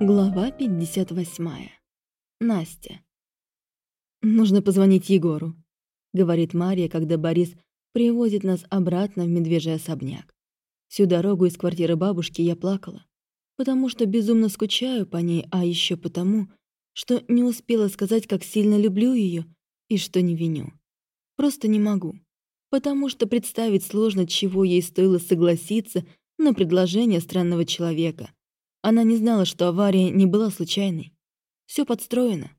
Глава 58. Настя. «Нужно позвонить Егору», — говорит Мария, когда Борис привозит нас обратно в медвежий особняк. Всю дорогу из квартиры бабушки я плакала, потому что безумно скучаю по ней, а еще потому, что не успела сказать, как сильно люблю ее и что не виню. Просто не могу, потому что представить сложно, чего ей стоило согласиться на предложение странного человека — она не знала, что авария не была случайной. Все подстроено.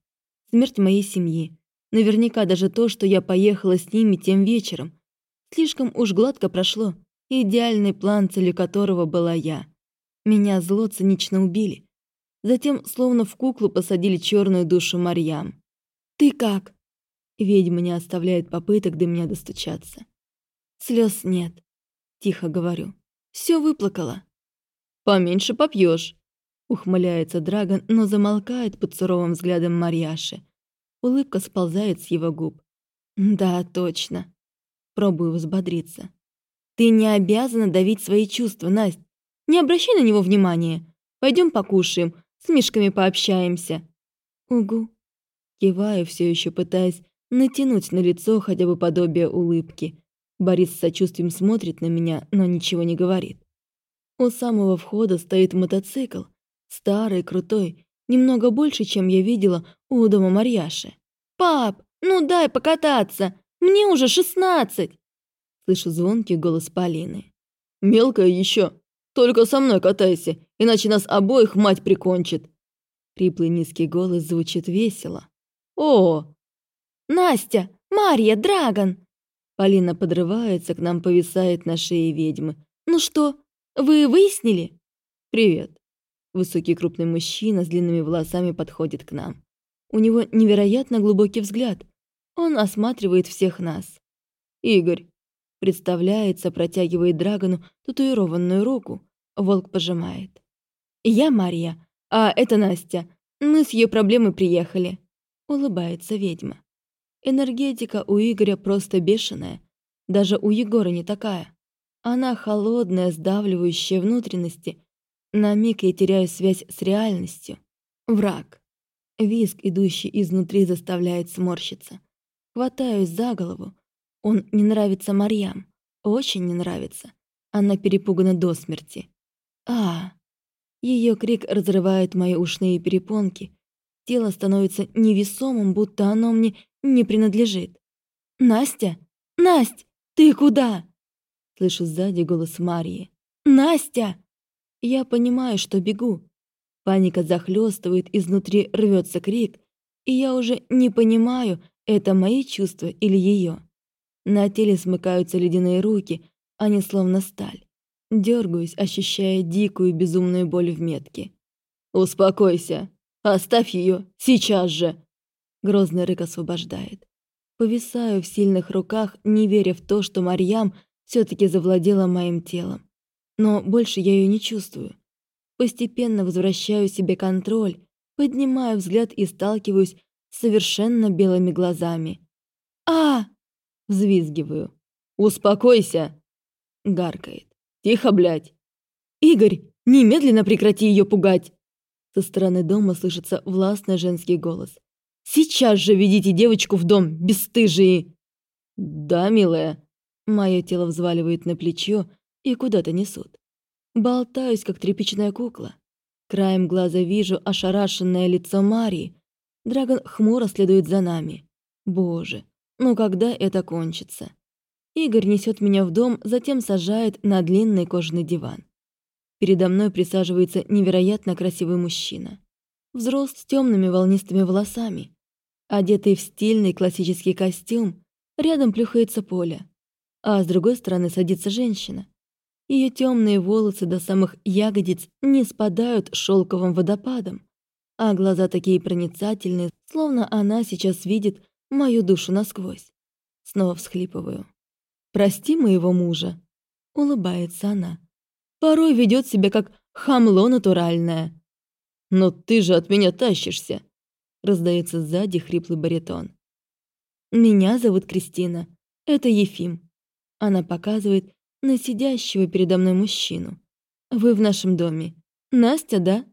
Смерть моей семьи. Наверняка даже то, что я поехала с ними тем вечером. Слишком уж гладко прошло. Идеальный план, целью которого была я. Меня зло цинично убили. Затем, словно в куклу, посадили черную душу Марьям. «Ты как?» Ведьма не оставляет попыток до меня достучаться. Слез нет. Тихо говорю. Все выплакала. «Поменьше попьешь, ухмыляется Драгон, но замолкает под суровым взглядом Марьяши. Улыбка сползает с его губ. «Да, точно». Пробую взбодриться. «Ты не обязана давить свои чувства, Настя. Не обращай на него внимания. Пойдем покушаем, с Мишками пообщаемся». «Угу». Киваю, все еще пытаясь натянуть на лицо хотя бы подобие улыбки. Борис с сочувствием смотрит на меня, но ничего не говорит. У самого входа стоит мотоцикл. Старый, крутой, немного больше, чем я видела у дома Марьяши. «Пап, ну дай покататься! Мне уже шестнадцать!» Слышу звонкий голос Полины. «Мелкая еще! Только со мной катайся, иначе нас обоих мать прикончит!» Хриплый низкий голос звучит весело. «О!» «Настя! Марья! Драгон!» Полина подрывается, к нам повисает на шее ведьмы. «Ну что, вы выяснили?» «Привет». Высокий крупный мужчина с длинными волосами подходит к нам. У него невероятно глубокий взгляд. Он осматривает всех нас. «Игорь», представляется, протягивает Драгону татуированную руку. Волк пожимает. «Я Мария, а это Настя. Мы с ее проблемой приехали», — улыбается ведьма. Энергетика у Игоря просто бешеная. Даже у Егора не такая. Она холодная, сдавливающая внутренности. На миг я теряю связь с реальностью. Враг. Виск, идущий изнутри, заставляет сморщиться. Хватаюсь за голову. Он не нравится Марьям. Очень не нравится. Она перепугана до смерти. А, ее крик разрывает мои ушные перепонки. Тело становится невесомым, будто оно мне не принадлежит. «Настя! Насть! Ты куда?» Слышу сзади голос Марии. «Настя!» Я понимаю, что бегу. Паника захлестывает, изнутри рвется крик, и я уже не понимаю, это мои чувства или ее. На теле смыкаются ледяные руки, они словно сталь. Дергаюсь, ощущая дикую безумную боль в метке. «Успокойся! Оставь ее сейчас же!» Грозный рык освобождает. Повисаю в сильных руках, не веря в то, что Марьям все-таки завладела моим телом. Но больше я ее не чувствую. Постепенно возвращаю себе контроль, поднимаю взгляд и сталкиваюсь с совершенно белыми глазами. а Взвизгиваю. «Успокойся!» Гаркает. «Тихо, блядь!» «Игорь, немедленно прекрати ее пугать!» Со стороны дома слышится властный женский голос. «Сейчас же ведите девочку в дом, бесстыжие!» «Да, милая», Мое тело взваливает на плечо и куда-то несут. Болтаюсь, как тряпичная кукла. Краем глаза вижу ошарашенное лицо Марии. Драгон хмуро следует за нами. Боже, ну когда это кончится? Игорь несет меня в дом, затем сажает на длинный кожаный диван. Передо мной присаживается невероятно красивый мужчина. Взрост с темными волнистыми волосами. Одетый в стильный классический костюм, рядом плюхается Поля а с другой стороны садится женщина. Ее темные волосы до самых ягодиц не спадают шелковым водопадом, а глаза такие проницательные, словно она сейчас видит мою душу насквозь. Снова всхлипываю. «Прости моего мужа», — улыбается она. «Порой ведет себя как хамло натуральное». «Но ты же от меня тащишься», — раздается сзади хриплый баритон. «Меня зовут Кристина. Это Ефим. Она показывает на сидящего передо мной мужчину. «Вы в нашем доме. Настя, да?»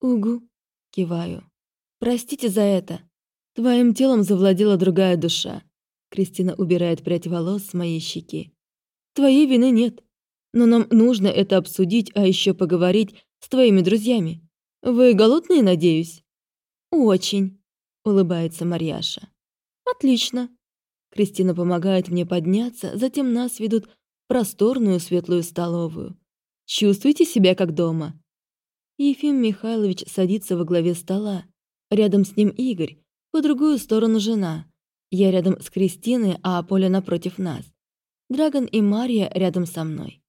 «Угу», — киваю. «Простите за это. Твоим телом завладела другая душа». Кристина убирает прядь волос с моей щеки. «Твоей вины нет. Но нам нужно это обсудить, а еще поговорить с твоими друзьями. Вы голодные, надеюсь?» «Очень», — улыбается Марьяша. «Отлично». Кристина помогает мне подняться, затем нас ведут в просторную светлую столовую. Чувствуйте себя как дома. Ефим Михайлович садится во главе стола. Рядом с ним Игорь, по другую сторону жена. Я рядом с Кристиной, а Поля напротив нас. Драгон и Марья рядом со мной.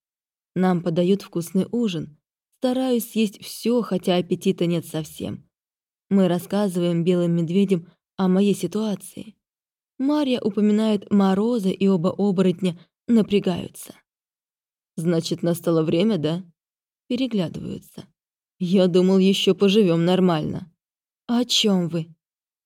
Нам подают вкусный ужин. Стараюсь съесть все, хотя аппетита нет совсем. Мы рассказываем белым медведям о моей ситуации. Марья упоминает Мороза, и оба оборотня напрягаются. «Значит, настало время, да?» Переглядываются. «Я думал, еще поживем нормально». «О чем вы?»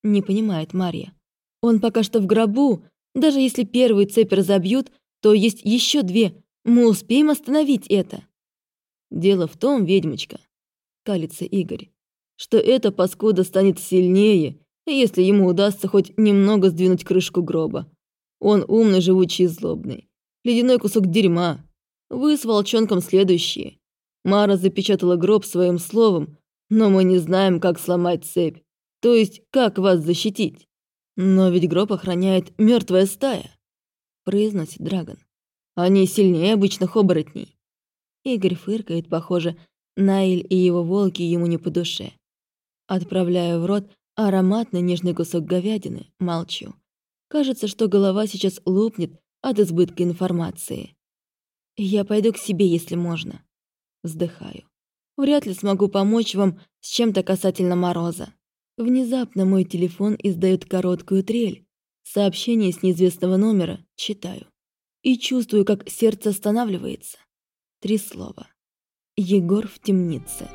Не понимает Марья. «Он пока что в гробу. Даже если первую цепь разобьют, то есть еще две. Мы успеем остановить это». «Дело в том, ведьмочка», — калится Игорь, что эта паскуда станет сильнее, если ему удастся хоть немного сдвинуть крышку гроба. Он умный, живучий и злобный. Ледяной кусок дерьма. Вы с волчонком следующие. Мара запечатала гроб своим словом, но мы не знаем, как сломать цепь. То есть, как вас защитить. Но ведь гроб охраняет мертвая стая, произносит Драгон. Они сильнее обычных оборотней. Игорь фыркает, похоже, Наиль и его волки ему не по душе. Отправляю в рот ароматный нежный кусок говядины, молчу. Кажется, что голова сейчас лопнет от избытка информации. Я пойду к себе, если можно. Вздыхаю. Вряд ли смогу помочь вам с чем-то касательно мороза. Внезапно мой телефон издает короткую трель. Сообщение с неизвестного номера читаю. И чувствую, как сердце останавливается. Три слова. Егор в темнице.